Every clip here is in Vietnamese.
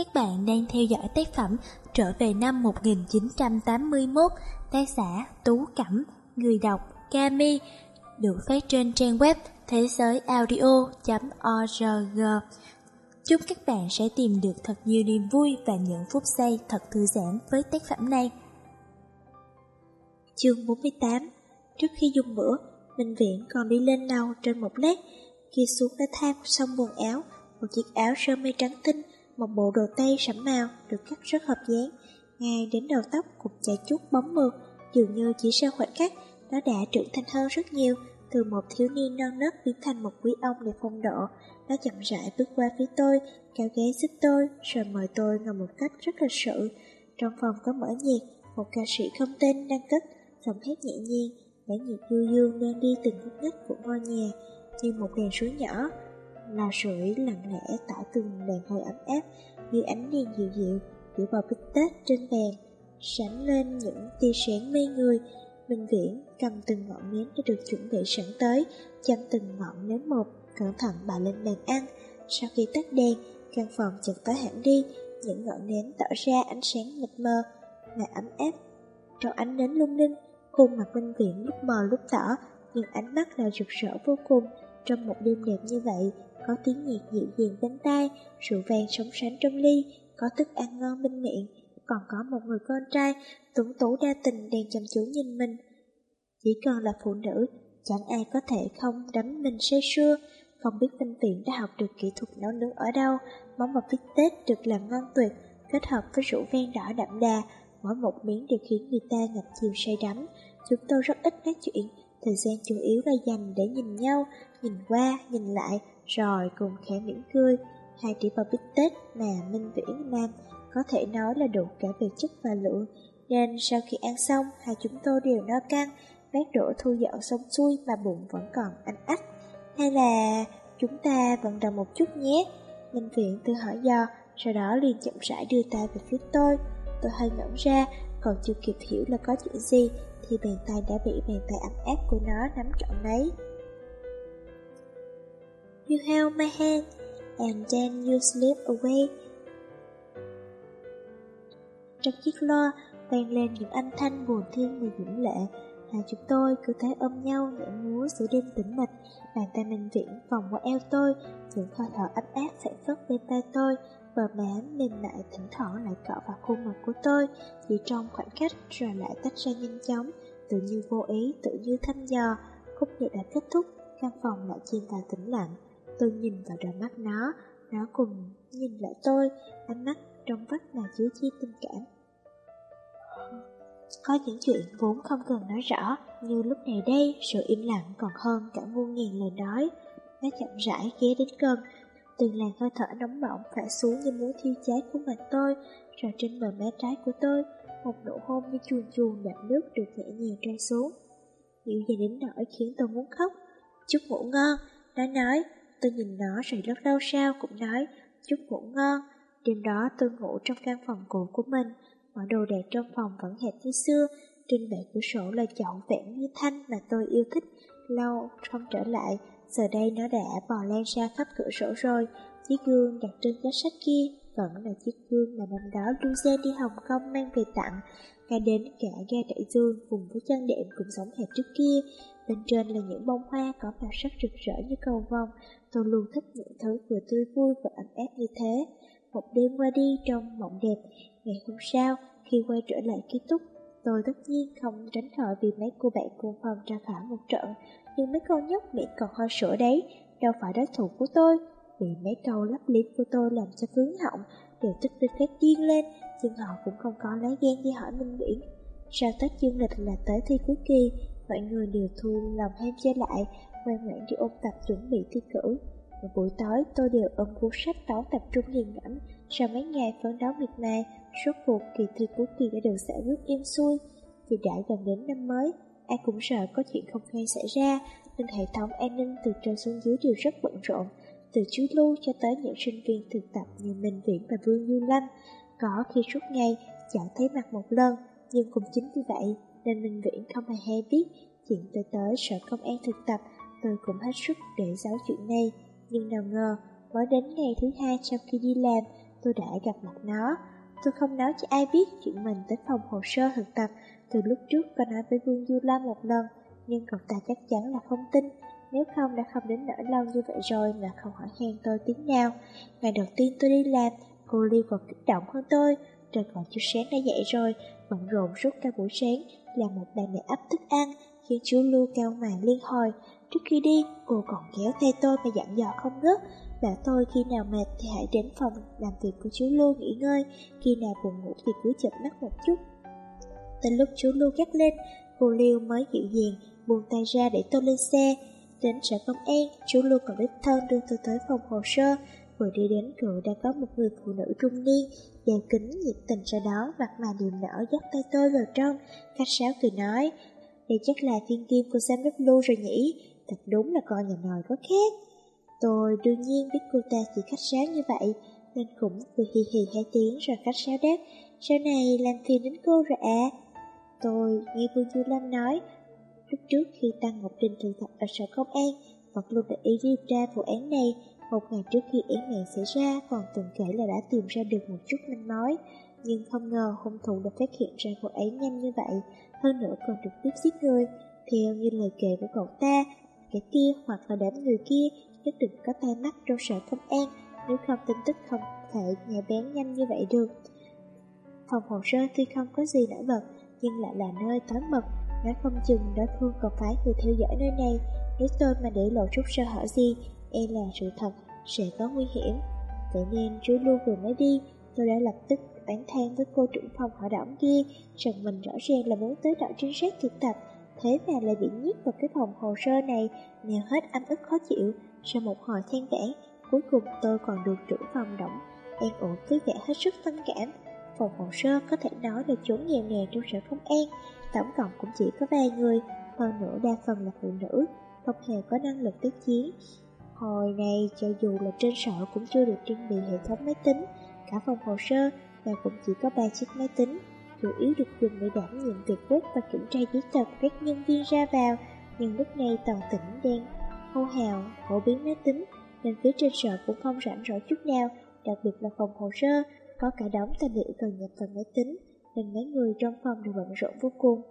Các bạn đang theo dõi tác phẩm Trở về năm 1981, tác giả Tú Cẩm, người đọc Kami, được phát trên trang web thế giới audio.org. Chúc các bạn sẽ tìm được thật nhiều niềm vui và những phút giây thật thư giãn với tác phẩm này. Chương 48 Trước khi dùng bữa, Minh Viễn còn đi lên lầu trên một lát, khi xuống đã thang xong quần áo, một chiếc áo sơ mi trắng tinh, một bộ đồ tây sẫm màu được cắt rất hợp dáng, ngay đến đầu tóc cũng chảy chút bóng mượt, dường như chỉ sau khoảnh khắc, nó đã trưởng thành hơn rất nhiều, từ một thiếu niên non nớt biến thành một quý ông đẹp phong độ. Nó chậm rãi bước qua phía tôi, kéo ghế giúp tôi, rồi mời tôi ngồi một cách rất lịch sự. Trong phòng có mở nhạc, một ca sĩ không tên đang cất, giọng hát nhẹ nhàng, bản nhạc du dương đang đi từng khúc ngách của ngôi nhà, như một đèn suối nhỏ. Lò sưởi lặng lẽ tỏ từng đèn hơi ấm áp, như ánh đèn dịu dịu, giữa vào bít tết trên bàn, sáng lên những tia sáng mê người, Minh Viễn cầm từng ngọn nến đã được chuẩn bị sẵn tới, chăm từng ngọn nến một, cẩn thận bà lên bàn ăn. Sau khi tắt đèn, căn phòng chợt tối hẳn đi, những ngọn nến tỏ ra ánh sáng mịt mờ và ấm áp. Trong ánh nến lung linh, khuôn mặt Minh Viễn lúc mờ lúc tỏ, nhưng ánh mắt là rực rỡ vô cùng. Trong một đêm đẹp như vậy, có tiếng nhạc dịu dàng bên tai, rượu vang sống sánh trong ly, có thức ăn ngon bên miệng, còn có một người con trai tuấn tú đa tình đang chăm chú nhìn mình. Chỉ cần là phụ nữ, chẳng ai có thể không đắm mình say sưa. Không biết Vinh Viện đã học được kỹ thuật nấu nướng ở đâu, món bò bít tết được làm ngon tuyệt, kết hợp với rượu vang đỏ đậm đà, mỗi một miếng đều khiến người ta ngập chiều say đắm. Chúng tôi rất ít nói chuyện, thời gian chủ yếu là dành để nhìn nhau, nhìn qua, nhìn lại, rồi cùng khẽ mỉm cười. Hai đĩa bò bít tết mà Minh Viễn nam có thể nói là đủ cả về chất và lượng, nên sau khi ăn xong, hai chúng tôi đều no căng, bát đũa thu dọn xong xuôi mà bụng vẫn còn anh ách. Hay là chúng ta vận động một chút nhé? Minh viễn tự hỏi do, sau đó liền chậm rãi đưa tay về phía tôi. Tôi hơi ngẩn ra, còn chưa kịp hiểu là có chuyện gì, thì bàn tay đã bị bàn tay ấm áp của nó nắm trọn lấy. You held my hand, and then you slipped away. Trong chiếc loa vang lên những âm thanh buồn thương và dũng lệ. Hai chúng tôi cứ thế ôm nhau nhảy múa giữa đêm tĩnh mịch. Bàn tay mình viễn vòng qua eo tôi, những hơi thở ấm áp phản phất bên tay tôi. Bờ má mềm mại thỉnh thoảng lại cọ vào khuôn mặt của tôi, chỉ trong khoảnh khắc rồi lại tách ra nhanh chóng, tự như vô ý, tự như thăm dò. Khúc nhạc đã kết thúc, căn phòng lại chìm vào tĩnh lặng. Tôi nhìn vào đôi mắt nó, nó cùng nhìn lại tôi, ánh mắt trong vắt mà chứa chi tình cảm. Có những chuyện vốn không cần nói rõ, như lúc này đây, sự im lặng còn hơn cả muôn nghìn lời nói. Nó chậm rãi ghé đến gần, từng làn hơi thở nóng bỏng phả xuống như muốn thiêu cháy của mặt tôi, rồi trên bờ má trái của tôi, một nụ hôn như chuồn chuồn đậm nước được nhẹ nhàng rơi xuống. Dịu dàng đến nỗi khiến tôi muốn khóc. Chúc ngủ ngon, nó nói, tôi nhìn nó rồi rất lâu sau cũng nói, chúc ngủ ngon. Đêm đó tôi ngủ trong căn phòng cũ của mình, mọi đồ đạc trong phòng vẫn hệt như xưa, trên bệ cửa sổ là chậu vẹn như thanh mà tôi yêu thích, lâu không trở lại, giờ đây nó đã bò lan ra khắp cửa sổ rồi. Chiếc gương đặt trên giá sách kia vẫn là chiếc gương mà năm đó Luzen đi Hồng Kông mang về tặng, và đến cả ga đại dương cùng với chân đệm cũng giống hệt trước kia. Bên trên là những bông hoa có màu sắc rực rỡ như cầu vồng, tôi luôn thích những thứ vừa tươi vui và ấm áp như thế. Một đêm qua đi trong mộng đẹp, ngày hôm sau, khi quay trở lại ký túc, tôi tất nhiên không tránh khỏi vì mấy cô bạn cùng phòng ra phả một trận, nhưng mấy con nhóc miệng còn ho sữa đấy, đâu phải đối thủ của tôi. Vì mấy câu lắp liếm của tôi làm cho vướng họng, đều tức đến khét điên lên, nhưng họ cũng không có lấy ghen đi hỏi Minh Nguyễn. Sau Tết dương lịch là tới thi cuối kỳ, mọi người đều thu lòng ham chơi lại, ngoan ngoãn đi ôn tập chuẩn bị thi cử. Và buổi tối tôi đều ôm cuốn sách đón tập trung nghiền ngẫm, sau mấy ngày phấn đấu miệt mài, suốt cuộc kỳ thi cuối kỳ đã được giải quyết êm xuôi. Vì đã gần đến năm mới, ai cũng sợ có chuyện không hay xảy ra, nên hệ thống an ninh từ trên xuống dưới đều rất bận rộn, từ chú Lưu cho tới những sinh viên thực tập như Minh Viễn và Vương Du Lâm. Có khi suốt ngày chẳng thấy mặt một lần, nhưng cũng chính vì vậy nên Minh Viễn không hề hay biết chuyện tôi tới sở công an thực tập, tôi cũng hết sức để giấu chuyện này. Nhưng nào ngờ, mới đến ngày thứ hai sau khi đi làm, tôi đã gặp mặt nó. Tôi không nói cho ai biết chuyện mình tới phòng hồ sơ thực tập, từ lúc trước có nói với Vương Du Lam một lần, nhưng cậu ta chắc chắn là không tin, nếu không đã không đến nỗi lâu như vậy rồi mà không hỏi khen tôi tiếng nào. Ngày đầu tiên tôi đi làm, cô Ly còn kích động hơn tôi, trời còn chưa sáng đã dậy rồi, bận rộn suốt cả buổi sáng, làm một bàn mẹ ấp thức ăn, khiến chú Lưu cao mày liên hồi. Trước khi đi, cô còn kéo tay tôi mà dặn dò không ngớt, bảo tôi khi nào mệt thì hãy đến phòng làm việc của chú Lưu nghỉ ngơi, khi nào buồn ngủ thì cứ chợp mắt một chút. Tới lúc chú Lưu gắt lên, cô Liêu mới dịu dàng, buông tay ra để tôi lên xe. Đến sở công an, chú Lưu còn đích thân đưa tôi tới phòng hồ sơ. Vừa đi đến cửa đã có một người phụ nữ trung niên, đeo kính nhiệt tình sau đó, mặt mà niềm nở dắt tay tôi vào trong, khách sáo cười nói, đây chắc là thiên kim của giám đốc Lưu rồi nhỉ, thật đúng là con nhà nòi có khác. Tôi đương nhiên biết cô ta chỉ khách sáo như vậy, nên cũng cười hì hì hai tiếng rồi khách sáo đáp, sau này làm phiền đến cô rồi à. Tôi nghe Vương Du Lâm nói, lúc trước khi Tăng Ngọc trinh thực tập ở sở công an, vẫn luôn để ý điều tra vụ án này. Một ngày trước khi án mạng xảy ra, còn từng kể là đã tìm ra được một chút manh mối, nhưng không ngờ hung thủ đã phát hiện ra vụ án nhanh như vậy, hơn nữa còn trực tiếp giết người. Theo như lời kể của cậu ta, cái kia hoặc là đám người kia nhất định có tay mắt trong sở công an, nếu không tin tức không thể nhà bén nhanh như vậy được. Phòng hồ sơ tuy không có gì nổi bật, nhưng lại là nơi tối mật, nói không chừng đối phương còn phái người theo dõi nơi này. Nếu tôi mà để lộ chút sơ hở gì, e là sự thật sẽ có nguy hiểm. Vậy nên chú Lưu vừa mới đi, tôi đã lập tức oán than với cô trưởng phòng họ đỏng kia rằng mình rõ ràng là muốn tới đạo trinh sát thực tập, thế mà lại bị nhét vào cái phòng hồ sơ này, nghèo hết ấm ức khó chịu. Sau một hồi than vãn, cuối cùng tôi còn được trưởng phòng động an ủi với vẻ hết sức tâm cảm. Phòng hồ sơ có thể nói là chốn nghèo nàn trong sở công an, tổng cộng cũng chỉ có vài người, hơn nữa đa phần là phụ nữ, không hề có năng lực tiếp chiến. Hồi này, cho dù là trên sở cũng chưa được trang bị hệ thống máy tính, cả phòng hồ sơ và cũng chỉ có 3 chiếc máy tính, chủ yếu được dùng để đảm nhiệm việc quét và kiểm tra giấy tờ của các nhân viên ra vào, nhưng lúc này toàn tỉnh đen hô hào, phổ biến máy tính, nên phía trên sở cũng không rảnh rỗi chút nào, đặc biệt là phòng hồ sơ, có cả đống tài liệu cần nhập vào máy tính, nên mấy người trong phòng đều bận rộn vô cùng.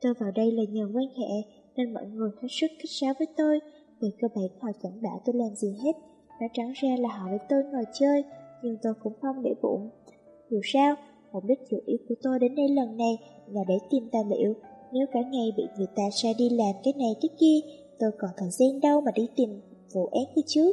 Tôi vào đây là nhờ quan hệ, nên mọi người hết sức khách sáo với tôi, vì cơ bản họ chẳng bảo tôi làm gì hết, nói trắng ra là họ với tôi ngồi chơi, nhưng tôi cũng không để bụng. Dù sao, mục đích chủ yếu của tôi đến đây lần này là để tìm tài liệu, nếu cả ngày bị người ta sai đi làm cái này cái kia, tôi còn thời gian đâu mà đi tìm vụ án kia chứ.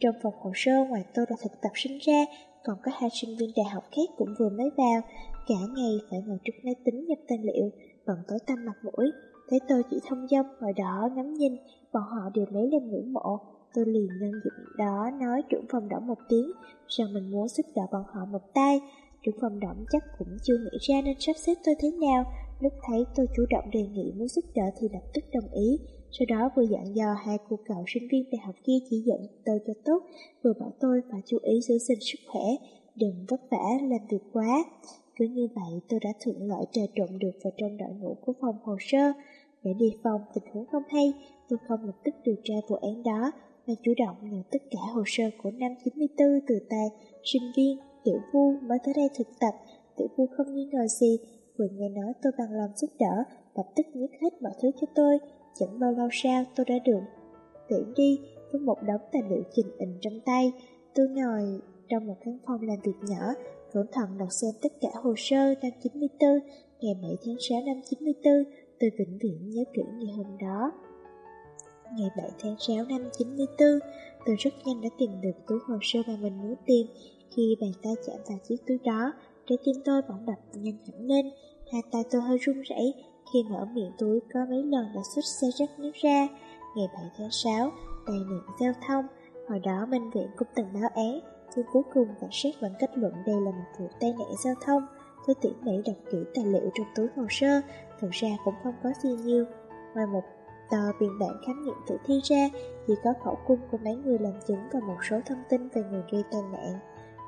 Trong phòng hồ sơ ngoài tôi là thực tập sinh ra, còn có hai sinh viên đại học khác cũng vừa mới vào, cả ngày phải ngồi trước máy tính nhập tài liệu, bận tối tăm mặt mũi. Thấy tôi chỉ thông dong ngồi đó ngắm nhìn, bọn họ đều lấy lên ngưỡng mộ. Tôi liền nhân dịp đó nói trưởng phòng đỏ một tiếng, rằng mình muốn giúp đỡ bọn họ một tay. Trưởng phòng động chắc cũng chưa nghĩ ra nên sắp xếp tôi thế nào. Lúc thấy tôi chủ động đề nghị muốn giúp đỡ thì lập tức đồng ý. Sau đó vừa dặn dò hai cô cậu sinh viên đại học kia chỉ dẫn tôi cho tốt, vừa bảo tôi phải chú ý giữ gìn sức khỏe, đừng vất vả làm việc quá. Cứ như vậy tôi đã thuận lợi trà trộn được vào trong đội ngũ của phòng hồ sơ. Để đi phòng tình huống không hay, tôi không lập tức điều tra vụ án đó, mà chủ động nhận tất cả hồ sơ của năm 94 từ tay sinh viên Tiểu Vu mới tới đây thực tập. Tiểu Vu không nghi ngờ gì, vừa nghe nói tôi bằng lòng giúp đỡ, lập tức nhét hết mọi thứ cho tôi. Chẳng bao lâu sau tôi đã được tiễn đi với một đống tài liệu trình hình trong tay. Tôi ngồi trong một căn phòng làm việc nhỏ, cẩn thận đọc xem tất cả hồ sơ năm 94, ngày 7 tháng 6 năm 94, tôi vĩnh viễn nhớ kỹ ngày hôm đó. Ngày 7 tháng 6 năm 94, tôi rất nhanh đã tìm được túi hồ sơ mà mình muốn tìm. Khi bàn tay chạm vào chiếc túi đó, trái tim tôi bỗng đập nhanh hẳn lên, hai tay tôi hơi run rẩy, khi mở miệng túi có mấy lần đã xuất xe rách nước ra. Ngày 7 tháng 6, tai nạn giao thông Hồi đó bệnh viện cũng từng báo án Nhưng cuối cùng cảnh sát vẫn kết luận đây là một vụ tai nạn giao thông. Tôi tỉ mỉ đọc kỹ tài liệu trong túi hồ sơ Thực ra cũng không có gì nhiều. Ngoài một tờ biên bản khám nghiệm tử thi ra Chỉ có khẩu cung của mấy người làm chứng Và một số thông tin về người gây tai nạn.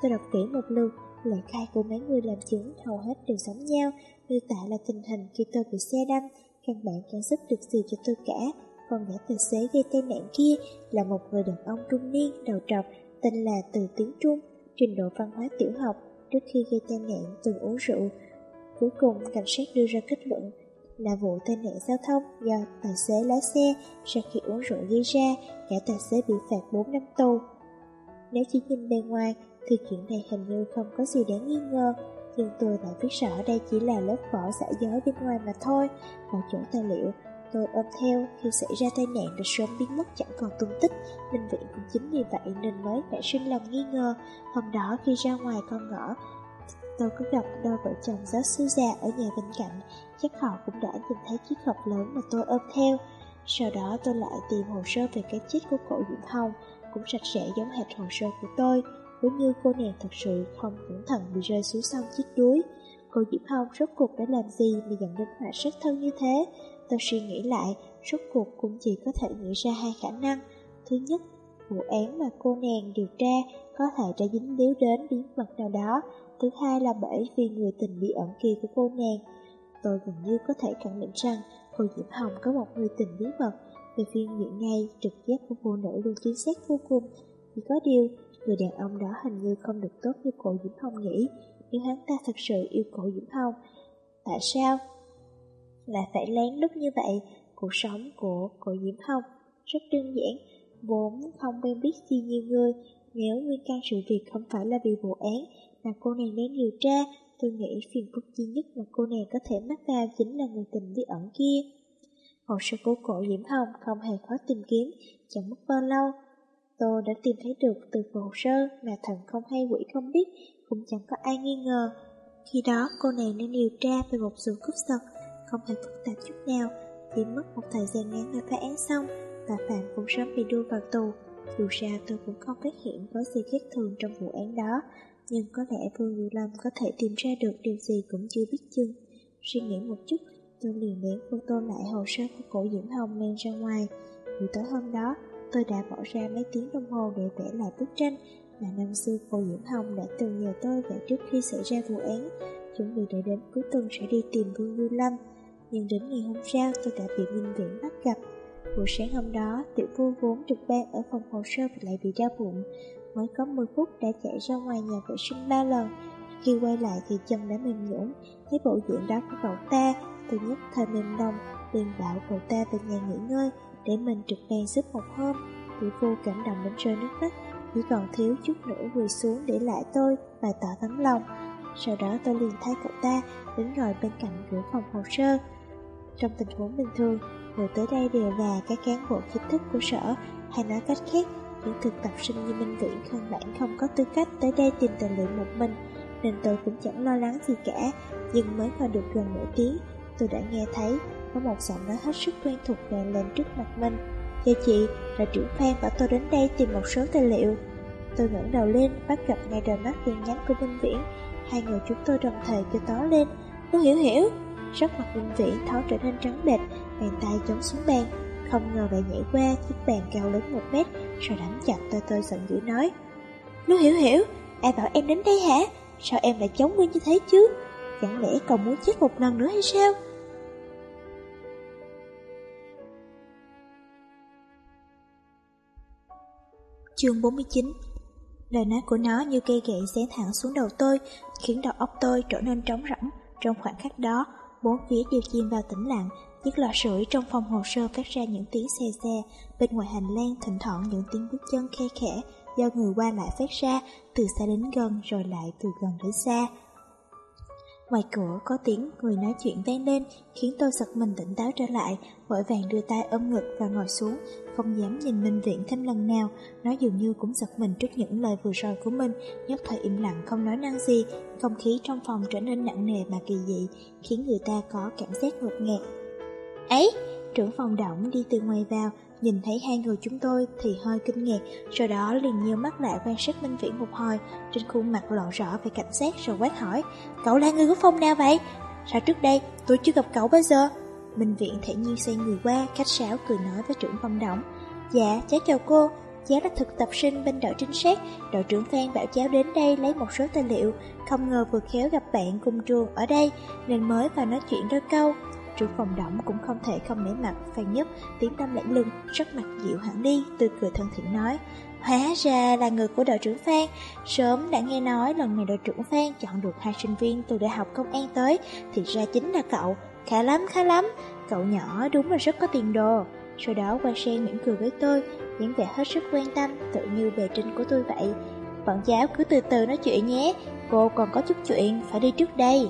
Tôi đọc kỹ một lượt Lời khai của mấy người làm chứng hầu hết đều giống nhau miêu tả là tình hình khi tôi bị xe đâm, căn bản chẳng giúp được gì cho tôi cả. Còn gã tài xế gây tai nạn kia là một người đàn ông trung niên, đầu trọc, tên là Từ Tiến Trung, trình độ văn hóa tiểu học trước khi gây tai nạn từng uống rượu. Cuối cùng, cảnh sát đưa ra kết luận là vụ tai nạn giao thông do tài xế lái xe sau khi uống rượu gây ra, cả tài xế bị phạt 4 năm tù. Nếu chỉ nhìn bề ngoài, thì chuyện này hình như không có gì đáng nghi ngờ, nhưng tôi lại biết rõ đây chỉ là lớp vỏ giả dối bên ngoài mà thôi. Một chỗ tài liệu tôi ôm theo khi xảy ra tai nạn đã sớm biến mất chẳng còn tung tích. Minh viện cũng chính vì vậy nên mới nảy sinh lòng nghi ngờ. Hôm đó khi ra ngoài con ngõ, tôi có gặp đôi vợ chồng giáo sư già ở nhà bên cạnh. Chắc họ cũng đã nhìn thấy chiếc hộp lớn mà tôi ôm theo. Sau đó tôi lại tìm hồ sơ về cái chết của cổ Diễm Hồng, cũng sạch sẽ giống hệt hồ sơ của tôi. Nếu như cô nàng thật sự không cẩn thận bị rơi xuống sông chết đuối. Cô Diễm Hồng rốt cuộc đã làm gì mà dẫn đến họa sát thân như thế? Tôi suy nghĩ lại, rốt cuộc cũng chỉ có thể nghĩ ra hai khả năng. Thứ nhất, vụ án mà cô nàng điều tra có thể đã dính líu đến bí mật nào đó. Thứ hai là bởi vì người tình bí ẩn kia của cô nàng. Tôi gần như có thể khẳng định rằng cô Diễm Hồng có một người tình bí mật. Về phiên diện ngay, trực giác của phụ nữ luôn chính xác vô cùng. Chỉ có điều, người đàn ông đó hình như không được tốt như cô Diễm Hồng nghĩ. nhưng hắn ta thật sự yêu cô Diễm Hồng, tại sao lại phải lén lút như vậy. Cuộc sống của cô Diễm Hồng rất đơn giản, vốn không quen biết gì nhiều người. Nếu nguyên căn sự việc không phải là vì vụ án mà cô nàng đang điều tra, tôi nghĩ phiền phức duy nhất mà cô nàng có thể mắc vào chính là người tình bí ẩn kia. Hồ sơ của cổ Diễm Hồng không hề khó tìm kiếm, chẳng mất bao lâu. Tôi đã tìm thấy được từ hồ sơ mà thần không hay quỷ không biết, cũng chẳng có ai nghi ngờ. Khi đó cô nàng đang điều tra về một sự cướp giật không hề phức tạp chút nào, chỉ mất một thời gian ngắn là phá án xong, và Phạm cũng sớm bị đưa vào tù. Dù sao tôi cũng không phát hiện có gì khác thường trong vụ án đó, nhưng có lẽ Vương Vũ Lâm có thể tìm ra được điều gì cũng chưa biết chừng. Suy nghĩ một chút, tôi liền ném photo lại hồ sơ của cổ Diễm Hồng men ra ngoài. Buổi tối hôm đó, tôi đã bỏ ra mấy tiếng đồng hồ để vẽ lại bức tranh mà năm xưa cô Diễm Hồng đã từng nhờ tôi vẽ trước khi xảy ra vụ án, chuẩn bị đợi đến cuối tuần sẽ đi tìm Vương Du Lâm nhưng đến ngày hôm sau tôi đã bị Minh Viễn bắt gặp. Buổi sáng hôm đó, tiểu vua vốn trực ban ở phòng hồ sơ lại bị đau bụng. Mới có 10 phút đã chạy ra ngoài nhà vệ sinh ba lần. Khi quay lại thì chân đã mềm nhũn, thấy bộ dạng đó của cậu ta, tôi nhất thời mềm lòng, liền bảo cậu ta về nhà nghỉ ngơi, để mình trực ban giúp một hôm. Tiểu phu cảm động đến rơi nước mắt, chỉ còn thiếu chút nữa quỳ xuống để lại tôi và tỏ tấm lòng. Sau đó tôi liền thay cậu ta đến ngồi bên cạnh cửa phòng hồ sơ. Trong tình huống bình thường, người tới đây đều là các cán bộ chính thức của sở, hay nói cách khác, những thực tập sinh như Minh Viễn không bản không có tư cách tới đây tìm tài liệu một mình, nên tôi cũng chẳng lo lắng gì cả. Nhưng mới vào được gần nửa tiếng, tôi đã nghe thấy có một giọng nói hết sức quen thuộc vang lên trước mặt mình. Thưa chị, là trưởng Phan bảo tôi đến đây tìm một số tài liệu. Tôi ngẩng đầu lên, bắt gặp ngay đôi mắt đen nhánh của Minh Viễn. Hai người chúng tôi đồng thời kêu tó lên. Tôi hiểu hiểu. Sắc mặt Minh Vĩ tháo trở nên trắng bệch, bàn tay chống xuống bàn, không ngờ lại nhảy qua chiếc bàn cao lớn một mét, rồi đánh chặt tôi tôi giận dữ nói. Lưu hiểu hiểu, ai bảo em đến đây hả? Sao em lại chống nguyên như thế chứ? Chẳng lẽ còn muốn chết một lần nữa hay sao? Chương 49 Lời nói của nó như cây gậy xé thẳng xuống đầu tôi, khiến đầu óc tôi trở nên trống rỗng. Trong khoảnh khắc đó, Bốn phía đều chìm vào tĩnh lặng, chiếc lò sưởi trong phòng hồ sơ phát ra những tiếng xe xe, bên ngoài hành lang thỉnh thoảng những tiếng bước chân khe khẽ do người qua lại phát ra, từ xa đến gần rồi lại từ gần đến xa. Ngoài cửa có tiếng người nói chuyện vang lên khiến tôi giật mình tỉnh táo trở lại, vội vàng đưa tay ôm ngực và ngồi xuống, không dám nhìn Minh Viễn thêm lần nào. Nó dường như cũng giật mình trước những lời vừa rồi của mình, nhất thời im lặng không nói năng gì, không khí trong phòng trở nên nặng nề mà kỳ dị, khiến người ta có cảm giác ngột ngạt. Ấy, trưởng phòng động đi từ ngoài vào, Nhìn thấy hai người chúng tôi thì hơi kinh ngạc, sau đó liền nhiều mắt lại quan sát Minh Viễn một hồi, trên khuôn mặt lộ rõ về cảnh sát rồi quát hỏi, cậu là người của phong nào vậy? Sao trước đây tôi chưa gặp cậu bao giờ? Minh Viễn thể nhiên xoay người qua, khách sáo cười nói với trưởng phòng động. Dạ, cháu chào cô, cháu là thực tập sinh bên đội trinh sát, đội trưởng Phan bảo cháu đến đây lấy một số tài liệu, không ngờ vừa khéo gặp bạn cùng trường ở đây, nên mới vào nói chuyện đôi câu. Trưởng phòng động cũng không thể không nể mặt Phan Nhất tiếng tâm lãnh lưng Rất mặt dịu hẳn đi Tươi cười thân thiện nói. Hóa ra là người của đội trưởng Phan. Sớm đã nghe nói lần này đội trưởng Phan chọn được hai sinh viên từ đại học công an tới Thì ra chính là cậu. Khá lắm, khá lắm. Cậu nhỏ đúng là rất có tiền đồ. Sau đó quay sang mỉm cười với tôi dáng vẻ hết sức quan tâm Tự như bề trên của tôi vậy. Bọn giáo cứ từ từ nói chuyện nhé Cô còn có chút chuyện phải đi trước đây.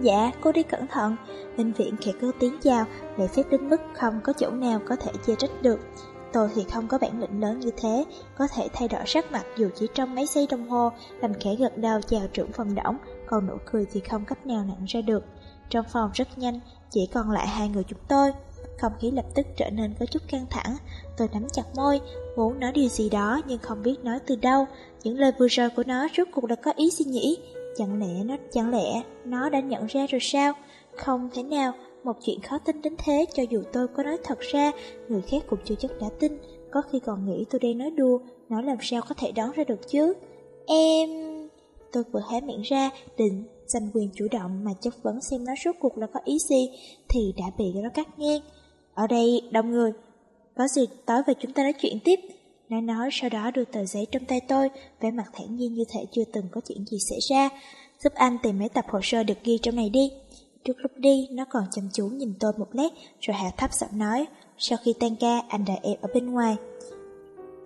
Dạ, cô đi cẩn thận. Minh viện khẽ cơ tiếng chào lễ phép đến mức không có chỗ nào có thể chê trách được. Tôi thì không có bản lĩnh lớn như thế Có thể thay đổi sắc mặt dù chỉ trong mấy giây đồng hồ Làm khẽ gật đầu chào trưởng phòng đỏng Còn nụ cười thì không cách nào nặng ra được. Trong phòng rất nhanh Chỉ còn lại hai người chúng tôi Không khí lập tức trở nên có chút căng thẳng. Tôi nắm chặt môi Muốn nói điều gì đó nhưng không biết nói từ đâu. Những lời vừa rồi của nó rốt cuộc đã có ý gì nhỉ? Chẳng lẽ nó, chẳng lẽ nó đã nhận ra rồi sao? Không thể nào, Một chuyện khó tin đến thế, Cho dù tôi có nói thật ra, Người khác cũng chưa chắc đã tin. Có khi còn nghĩ tôi đang nói đùa, Nó làm sao có thể đoán ra được chứ? Em... Tôi vừa hé miệng ra, Định giành quyền chủ động Mà chất vấn xem nó rốt cuộc là có ý gì, Thì đã bị nó cắt ngang. Ở đây, đông người, Có gì tối về chúng ta nói chuyện tiếp nó nói sau đó đưa tờ giấy trong tay tôi, vẻ mặt thản nhiên như thể chưa từng có chuyện gì xảy ra. Giúp anh tìm mấy tập hồ sơ được ghi trong này đi. Trước lúc đi, nó còn chăm chú nhìn tôi một lát, rồi hạ thấp giọng nói, sau khi tan ca, anh đợi em ở bên ngoài.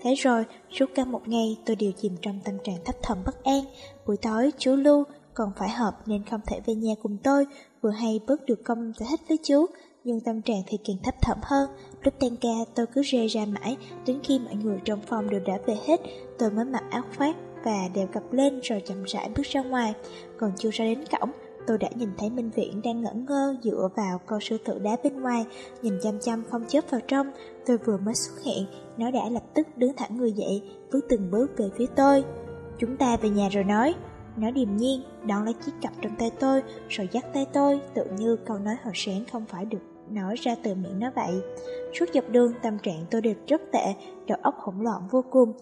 Thế rồi, suốt cả một ngày, tôi đều chìm trong tâm trạng thấp thầm bất an. Buổi tối, chú Lưu còn phải họp nên không thể về nhà cùng tôi, vừa hay bớt được công giải thích với chú, nhưng tâm trạng thì càng thấp thỏm hơn. Lúc tan ca tôi cứ rê ra mãi, đến khi mọi người trong phòng đều đã về hết, tôi mới mặc áo khoác và đeo cặp lên rồi chậm rãi bước ra ngoài. Còn chưa ra đến cổng, tôi đã nhìn thấy Minh Viễn đang ngẩn ngơ dựa vào con sư tử đá bên ngoài, nhìn chăm chăm không chớp vào trong. Tôi vừa mới xuất hiện, nó đã lập tức đứng thẳng người dậy, bước từng bước về phía tôi. Chúng ta về nhà rồi nói. Nó điềm nhiên, đón lấy chiếc cặp trong tay tôi, rồi dắt tay tôi, tự như câu nói hồi sáng không phải được nói ra từ miệng nó vậy. Suốt dọc đường tâm trạng tôi đều rất tệ, đầu óc hỗn loạn vô cùng.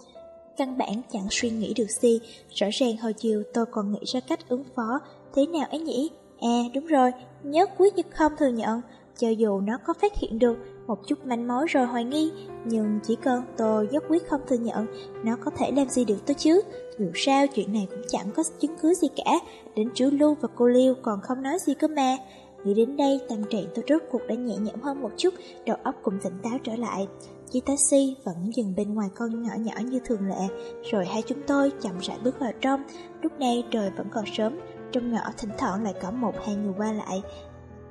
Căn bản chẳng suy nghĩ được gì, rõ ràng hồi chiều tôi còn nghĩ ra cách ứng phó, thế nào ấy nhỉ? À đúng rồi, nhớ quyết như không thừa nhận, cho dù nó có phát hiện được một chút manh mối rồi hoài nghi, nhưng chỉ cần tôi nhất quyết không thừa nhận, nó có thể làm gì được tôi chứ? Dù sao chuyện này cũng chẳng có chứng cứ gì cả, đến chú Lưu và cô Liêu còn không nói gì cơ mà. Nghĩ đến đây, tâm trạng tôi rốt cuộc đã nhẹ nhõm hơn một chút, đầu óc cũng tỉnh táo trở lại. Chiếc taxi vẫn dừng bên ngoài con nhỏ nhỏ như thường lệ, rồi hai chúng tôi chậm rãi bước vào trong. Lúc này trời vẫn còn sớm, trong ngõ thỉnh thoảng lại có một hai người qua lại.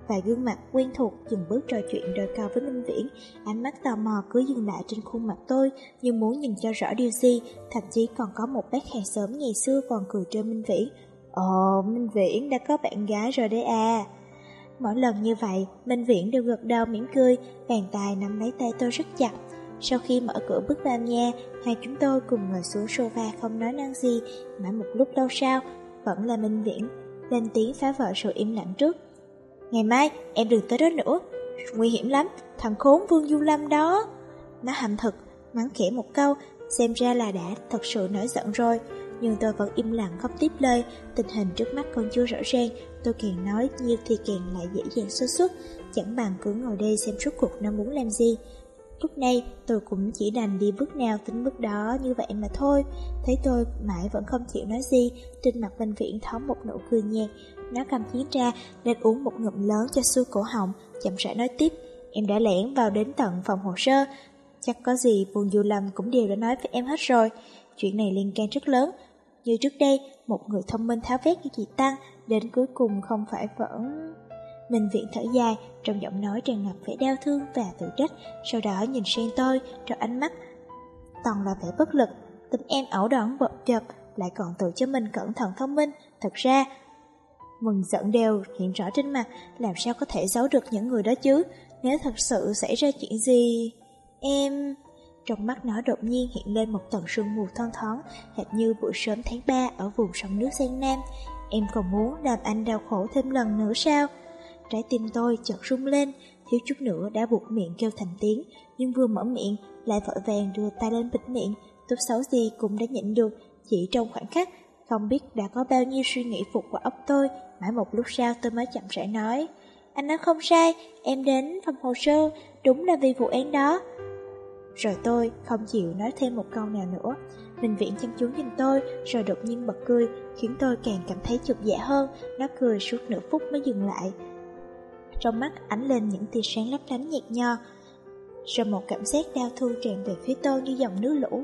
Và gương mặt quen thuộc dừng bước trò chuyện đôi cao với Minh Viễn, ánh mắt tò mò cứ dừng lại trên khuôn mặt tôi như muốn nhìn cho rõ điều gì, thậm chí còn có một bác hàng xóm ngày xưa còn cười trên Minh Viễn. Ồ, Minh Viễn đã có bạn gái rồi đấy à. Mỗi lần như vậy, Minh Viễn đều gật đầu mỉm cười, bàn tay nắm lấy tay tôi rất chặt. Sau khi mở cửa bước vào nhà, hai chúng tôi cùng ngồi xuống sofa không nói năng gì, mãi một lúc lâu sau, vẫn là Minh Viễn, lên tiếng phá vỡ sự im lặng trước. Ngày mai, em đừng tới đó nữa, nguy hiểm lắm, thằng khốn Vương Du Lâm đó. Nó hậm thực, mắng khẽ một câu, xem ra là đã thật sự nổi giận rồi nhưng tôi vẫn im lặng không tiếp lời, tình hình trước mắt còn chưa rõ ràng, tôi càng nói nhiều thì càng lại dễ dàng sơ xuất, chẳng bằng cứ ngồi đây xem suốt cuộc nó muốn làm gì. Lúc này tôi cũng chỉ đành đi bước nào tính bước đó như vậy mà thôi. Thấy tôi mãi vẫn không chịu nói gì Trên mặt bệnh viện thóng một nụ cười nhạt. Nó cầm chén ra nên uống một ngụm lớn cho xuôi cổ họng Chậm rãi nói tiếp Em đã lẻn vào đến tận phòng hồ sơ. Chắc có gì buồn dù lầm cũng đều đã nói với em hết rồi. Chuyện này liên can rất lớn như trước đây, một người thông minh tháo vét như chị Tăng, đến cuối cùng không phải vẫn... Minh viện thở dài, trong giọng nói tràn ngập vẻ đau thương và tự trách, sau đó nhìn sang tôi, trong ánh mắt toàn là vẻ bất lực. Tính em ẩu đỏn bợp chập, lại còn tự cho mình cẩn thận thông minh. Thật ra, mừng giận đều hiện rõ trên mặt, làm sao có thể giấu được những người đó chứ? Nếu thật sự xảy ra chuyện gì... Em... Trong mắt nó đột nhiên hiện lên một tầng sương mù thoang thoáng, hệt như buổi sớm tháng 3 ở vùng sông nước Giang Nam. Em còn muốn làm anh đau khổ thêm lần nữa sao? Trái tim tôi chợt rung lên, thiếu chút nữa đã buộc miệng kêu thành tiếng, nhưng vừa mở miệng, lại vội vàng đưa tay lên bịt miệng, tốt xấu gì cũng đã nhịn được, chỉ trong khoảnh khắc, không biết đã có bao nhiêu suy nghĩ phục vào óc tôi, mãi một lúc sau tôi mới chậm rãi nói. Anh nói không sai, em đến phòng hồ sơ, đúng là vì vụ án đó. Rồi tôi không chịu nói thêm một câu nào nữa. Minh Viễn chăm chú nhìn tôi, rồi đột nhiên bật cười, khiến tôi càng cảm thấy chụp dạ hơn. Nó cười suốt nửa phút mới dừng lại. Trong mắt ánh lên những tia sáng lấp lánh nhạt nhòa. Rồi một cảm giác đau thương tràn về phía tôi như dòng nước lũ.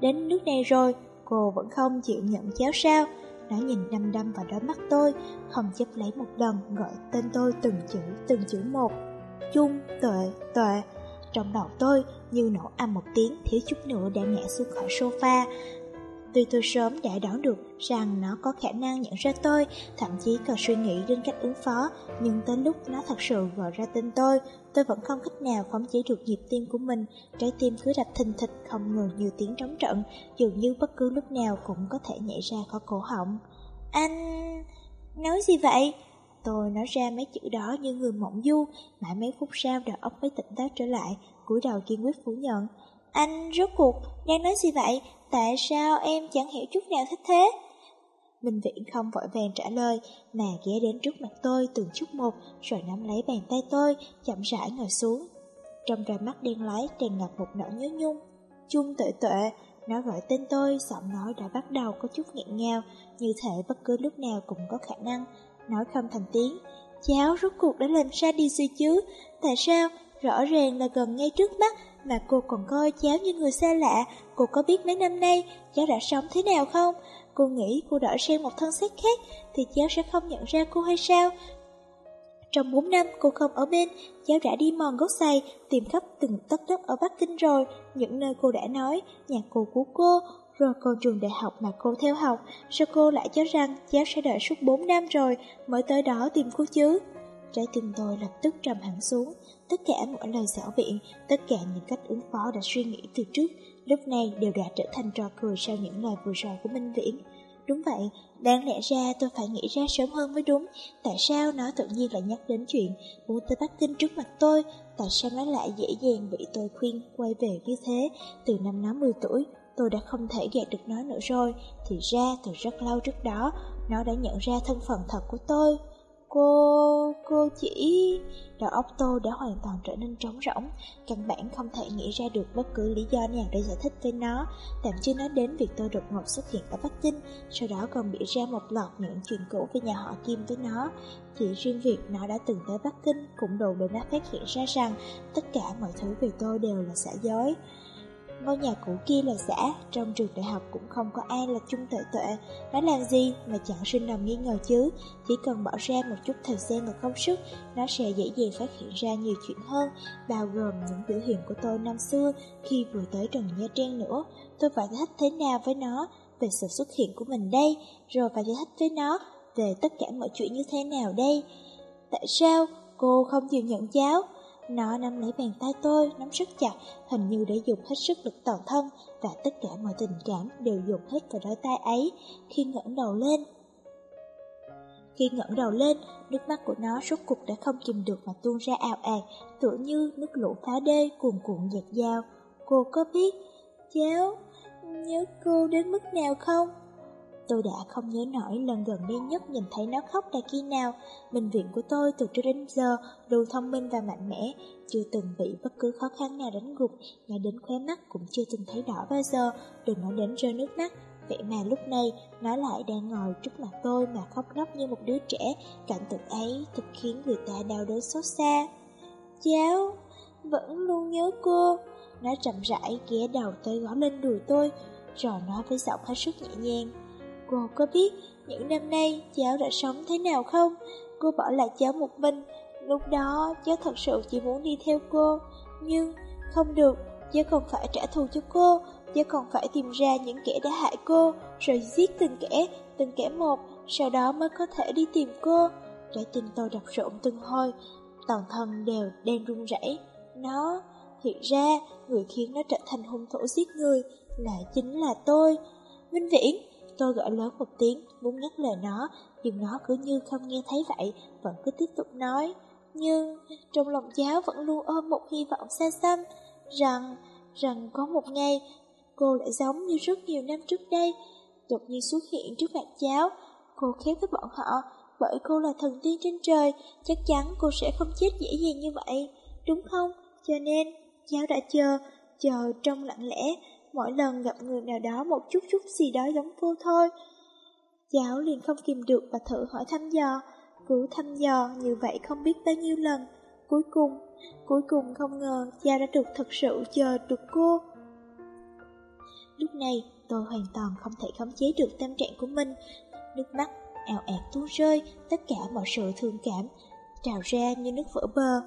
Đến nước này rồi, cô vẫn không chịu nhận cháo sao? Nó nhìn đăm đăm vào đôi mắt tôi, không chấp lấy một lần gọi tên tôi từng chữ từng chữ một. Chung, tuệ, tuệ. Trong đầu tôi như nổ âm một tiếng thiếu chút nữa đã ngã xuống khỏi sofa. Tuy tôi sớm đã đoán được rằng nó có khả năng nhận ra tôi, thậm chí còn suy nghĩ đến cách ứng phó, nhưng tới lúc nó thật sự gọi ra tên tôi, tôi vẫn không cách nào khống chế được nhịp tim của mình, trái tim cứ đập thình thịch không ngừng nhiều tiếng trống trận, dường như bất cứ lúc nào cũng có thể nhảy ra khỏi cổ họng. Anh... nói gì vậy? Tôi nói ra mấy chữ đó như người mộng du, mãi mấy phút sau đầu óc mới tỉnh táo trở lại, cúi đầu kiên quyết phủ nhận. Anh rốt cuộc đang nói gì vậy? Tại sao em chẳng hiểu chút nào thích thế? Minh Viễn không vội vàng trả lời, mà ghé đến trước mặt tôi từng chút một, rồi nắm lấy bàn tay tôi, chậm rãi ngồi xuống. Trong đôi mắt đen lái tràn ngập một nỗi nhớ nhung. Chung tuệ tuệ, nó gọi tên tôi, giọng nói đã bắt đầu có chút nghẹn ngào, như thể bất cứ lúc nào cũng có khả năng. Nói không thành tiếng, cháu rốt cuộc đã làm ra đi gì chứ? Tại sao? Rõ ràng là gần ngay trước mắt, mà cô còn coi cháu như người xa lạ. Cô có biết mấy năm nay cháu đã sống thế nào không? Cô nghĩ cô đổi sang một thân xác khác thì cháu sẽ không nhận ra cô hay sao? Trong 4 năm cô không ở bên, cháu đã đi mòn gốc xay, tìm khắp từng tất đất ở Bắc Kinh rồi, những nơi cô đã nói, nhà cô của cô, rồi còn trường đại học mà cô theo học, sao cô lại cho rằng cháu sẽ đợi suốt 4 năm rồi mới tới đó tìm cô chứ? Trái tim tôi lập tức trầm hẳn xuống, tất cả mọi lời xảo biện, tất cả những cách ứng phó đã suy nghĩ từ trước, lúc này đều đã trở thành trò cười sau những lời vừa rồi của Minh Viễn. Đúng vậy, đáng lẽ ra tôi phải nghĩ ra sớm hơn mới đúng. Tại sao nó tự nhiên lại nhắc đến chuyện muốn tới Bắc Kinh trước mặt tôi? Tại sao nó lại dễ dàng bị tôi khuyên quay về như thế? Từ năm nó 10 tuổi, tôi đã không thể gạt được nó nữa rồi. Thì ra từ rất lâu trước đó, nó đã nhận ra thân phận thật của tôi. Cô... cô chỉ... Đầu óc tôi đã hoàn toàn trở nên trống rỗng Căn bản không thể nghĩ ra được bất cứ lý do nào để giải thích với nó Tạm chưa nói đến việc tôi đột ngột xuất hiện ở Bắc Kinh Sau đó còn bị ra một loạt những chuyện cũ với nhà họ Kim với nó Chỉ riêng việc nó đã từng tới Bắc Kinh Cũng đủ để nó phát hiện ra rằng Tất cả mọi thứ về tôi đều là giả dối Ngôi nhà cũ kia là giả, trong trường đại học cũng không có ai là chung tuệ tuệ. Nó làm gì mà chẳng sinh lòng nghi ngờ chứ, chỉ cần bỏ ra một chút thời gian và công sức, nó sẽ dễ dàng phát hiện ra nhiều chuyện hơn, bao gồm những biểu hiện của tôi năm xưa khi vừa tới Trần Nha Trang nữa. Tôi phải giải thích thế nào với nó về sự xuất hiện của mình đây, rồi phải giải thích với nó về tất cả mọi chuyện như thế nào đây. Tại sao cô không chịu nhận cháu? Nó nắm lấy bàn tay tôi, nắm rất chặt, hình như để dùng hết sức lực toàn thân, và tất cả mọi tình cảm đều dùng hết vào đôi tay ấy khi ngẩng đầu lên. Khi ngẩng đầu lên, nước mắt của nó rốt cục đã không kìm được mà tuôn ra ào ạt, tựa như nước lũ phá đê cuồn cuộn dạt dao. Cô có biết, cháu nhớ cô đến mức nào không? Tôi đã không nhớ nổi lần gần đây nhất nhìn thấy nó khóc là khi nào. Bệnh viện của tôi từ trước đến giờ luôn thông minh và mạnh mẽ, chưa từng bị bất cứ khó khăn nào đánh gục, ngay đến khóe mắt cũng chưa từng thấy đỏ bao giờ, đừng nói đến rơi nước mắt. Vậy mà lúc này, nó lại đang ngồi trước mặt tôi mà khóc lóc như một đứa trẻ, cảnh tượng ấy thật khiến người ta đau đớn xót xa. Cháu, vẫn luôn nhớ cô. Nó chậm rãi ghé đầu tới gõ lên đùi tôi, rồi nói với giọng hết sức nhẹ nhàng. Cô có biết những năm nay cháu đã sống thế nào không? Cô bỏ lại cháu một mình. Lúc đó cháu thật sự chỉ muốn đi theo cô. Nhưng không được, cháu còn phải trả thù cho cô. Cháu còn phải tìm ra những kẻ đã hại cô, rồi giết từng kẻ, từng kẻ một, sau đó mới có thể đi tìm cô. Trái tim tôi đập rộn từng hơi, toàn thân đều đang run rẩy. Nó, hiện ra, người khiến nó trở thành hung thủ giết người là chính là tôi. Minh Viễn, Tôi gọi lớn một tiếng, muốn nhắc lời nó, nhưng nó cứ như không nghe thấy vậy, vẫn cứ tiếp tục nói. Nhưng trong lòng cháu vẫn luôn ôm một hy vọng xa xăm, rằng, rằng có một ngày cô lại giống như rất nhiều năm trước đây, đột nhiên xuất hiện trước mặt cháu. Cô khép với bọn họ, bởi cô là thần tiên trên trời, chắc chắn cô sẽ không chết dễ dàng như vậy, đúng không? Cho nên, cháu đã chờ, chờ trong lặng lẽ, mỗi lần gặp người nào đó một chút chút gì đó giống cô thôi. Giáo liền không kìm được và thử hỏi thăm dò, cứ thăm dò như vậy không biết bao nhiêu lần. Cuối cùng, cuối cùng không ngờ Giao đã được thật sự chờ được cô. Lúc này, tôi hoàn toàn không thể khống chế được tâm trạng của mình. Nước mắt ảo ạt tuôn rơi, tất cả mọi sự thương cảm trào ra như nước vỡ bờ.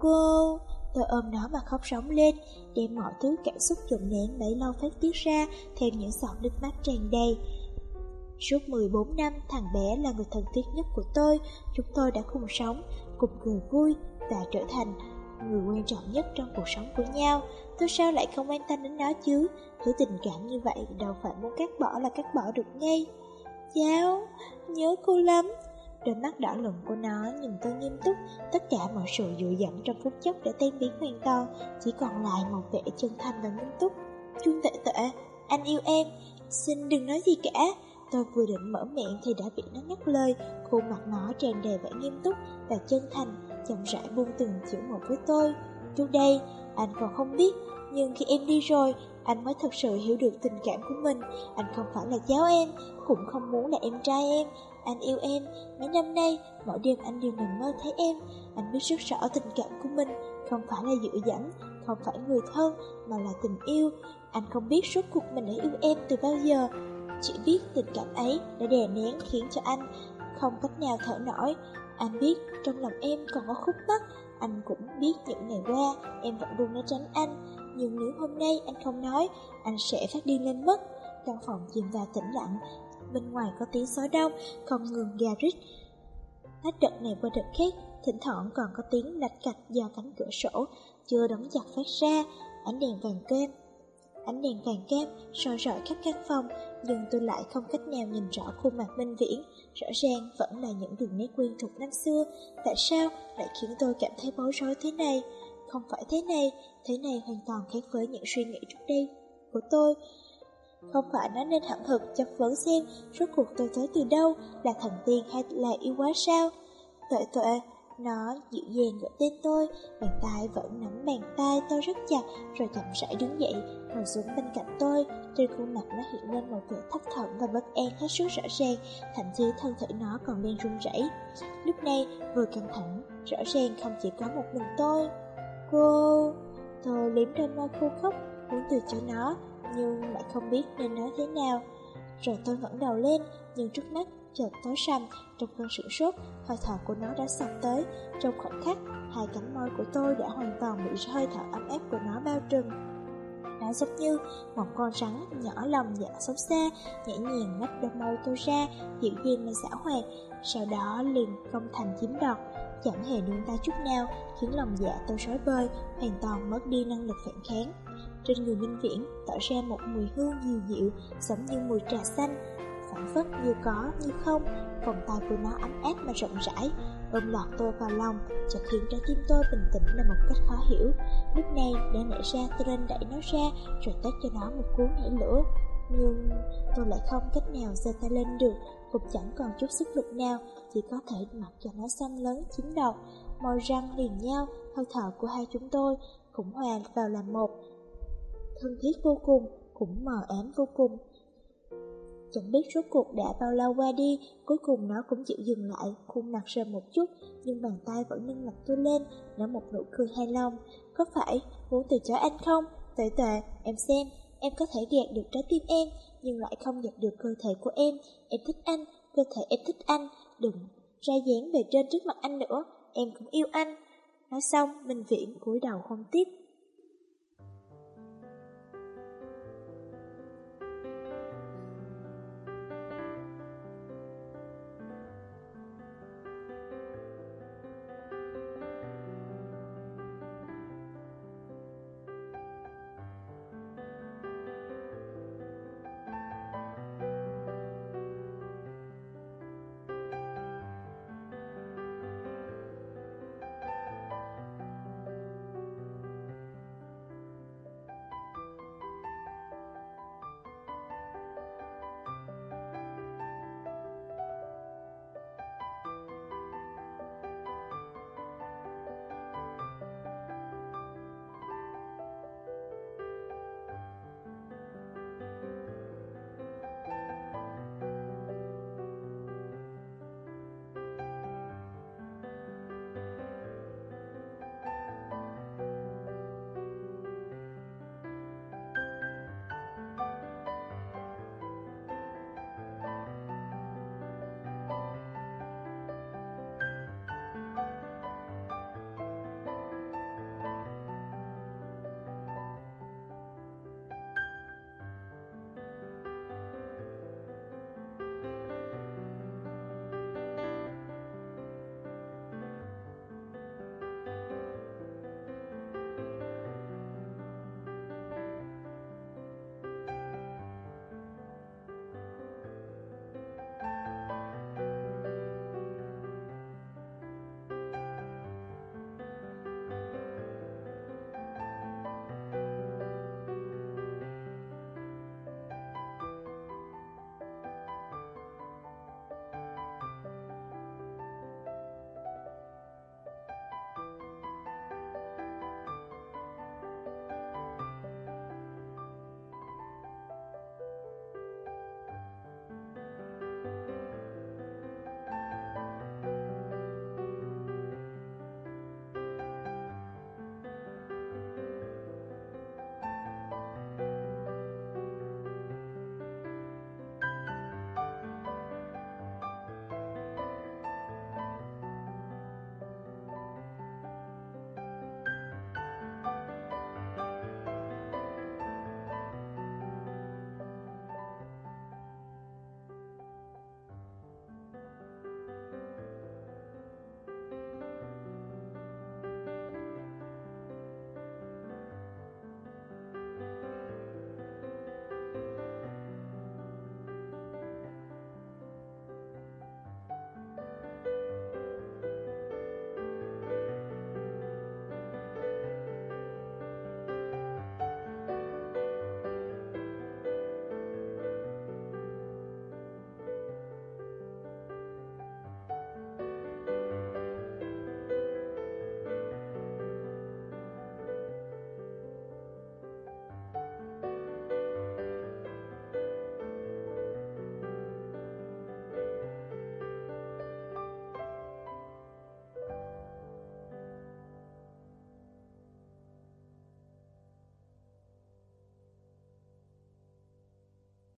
Cô, tôi ôm nó mà khóc sóng lên, đem mọi thứ cảm xúc dồn nén bấy lâu phát tiết ra theo những giọt nước mắt tràn đầy. Suốt 14 năm, thằng bé là người thân thiết nhất của tôi, chúng tôi đã cùng sống, cùng cười vui và trở thành người quan trọng nhất trong cuộc sống của nhau. Tôi sao lại không quan tâm đến nó chứ? Thứ tình cảm như vậy đâu phải muốn cắt bỏ là cắt bỏ được ngay. Cháu, nhớ cô lắm. Đôi mắt đỏ lựng của nó nhìn tôi nghiêm túc, tất cả mọi sự dựa dẫm trong phút chốc đã tan biến hoàn toàn, chỉ còn lại một vẻ chân thành và nghiêm túc. Chuông tệ tệ, anh yêu em, xin đừng nói gì cả. Tôi vừa định mở miệng thì đã bị nó ngắt lời, khuôn mặt nó tràn đầy vẻ nghiêm túc và chân thành, chậm rãi buông từng chữ một với tôi. Trước đây, anh còn không biết, nhưng khi em đi rồi, anh mới thật sự hiểu được tình cảm của mình. Anh không phải là cháu em, cũng không muốn là em trai em. Anh yêu em, mấy năm nay, mỗi đêm anh đều nằm mơ thấy em. Anh biết rất rõ tình cảm của mình, không phải là dựa dẫm, không phải người thân, mà là tình yêu. Anh không biết suốt cuộc mình đã yêu em từ bao giờ. Chỉ biết tình cảm ấy đã đè nén khiến cho anh không cách nào thở nổi. Anh biết trong lòng em còn có khúc mắc, anh cũng biết những ngày qua em vẫn luôn né tránh anh. Nhưng nếu hôm nay anh không nói, anh sẽ phát điên lên mất. Căn phòng chìm vào tĩnh lặng, bên ngoài có tiếng sói đông, không ngừng gà rít. Hết đợt này qua đợt khác, thỉnh thoảng còn có tiếng lạch cạch do cánh cửa sổ, chưa đóng chặt phát ra, ánh đèn vàng kem. Ánh đèn vàng kem soi rọi khắp căn phòng, nhưng tôi lại không cách nào nhìn rõ khuôn mặt Minh Viễn. Rõ ràng vẫn là những đường nét quen thuộc năm xưa, tại sao lại khiến tôi cảm thấy bối rối thế này? Không phải thế này, thế này hoàn toàn khác với những suy nghĩ trước đây của tôi. Không phải nó nên thẳng thực chất vấn xem rốt cuộc tôi tới từ đâu, là thần tiên hay là yêu quá sao? Tuệ tuệ, nó dịu dàng gọi tên tôi, bàn tay vẫn nắm bàn tay tôi rất chặt, rồi chậm rãi đứng dậy, ngồi xuống bên cạnh tôi. Trên khuôn mặt nó hiện lên một vẻ thấp thỏm và bất an hết sức rõ ràng, thậm chí thân thể nó còn đang run rẩy. Lúc này, vừa căng thẳng, rõ ràng không chỉ có một mình tôi. Cô... Tôi liếm trên môi khô khốc, muốn từ chối nó, nhưng lại không biết nên nói thế nào. Rồi tôi ngẩng đầu lên, nhưng trước mắt chợt tối sầm, trong cơn sửng sốt, hơi thở của nó đã sập tới. Trong khoảnh khắc, hai cánh môi của tôi đã hoàn toàn bị hơi thở ấm áp của nó bao trùm. Nó giống như một con rắn nhỏ lòng dạ xấu xa, nhẹ nhàng nách đôi môi tôi ra, dịu dàng mà xảo hoạt, sau đó liền không thành chiếm đoạt, chẳng hề nương tay chút nào, khiến lòng dạ tôi sói bơi hoàn toàn mất đi năng lực phản kháng. Trên người Minh Viễn tỏ ra một mùi hương dịu dịu, giống như mùi trà xanh, phản phất như có như không, vòng tay của nó ấm áp mà rộng rãi, ôm lọt tôi vào lòng, chợt khiến trái tim tôi bình tĩnh là một cách khó hiểu. Lúc này đã nảy ra tôi nên đẩy nó ra, rồi tách cho nó một cuốn nảy lửa. Nhưng tôi lại không cách nào giơ tay lên được, cũng chẳng còn chút sức lực nào, chỉ có thể mặc cho nó xâm lớn chiếm độc, môi răng liền nhau, hơi thở của hai chúng tôi cũng hòa vào làm một. Thân thiết vô cùng, cũng mờ ám vô cùng. Chẳng biết rốt cuộc đã bao lâu qua đi, cuối cùng nó cũng chịu dừng lại, khuôn mặt rơm một chút, nhưng bàn tay vẫn nâng mặt tôi lên, nở một nụ cười hài lòng. Có phải muốn từ chối anh không? Tệ tệ, em xem, em có thể gạt được trái tim em, nhưng lại không gạt được cơ thể của em. Em thích anh, cơ thể em thích anh, đừng ra dáng về trên trước mặt anh nữa, em cũng yêu anh. Nói xong, Minh Viễn cúi đầu không tiếp.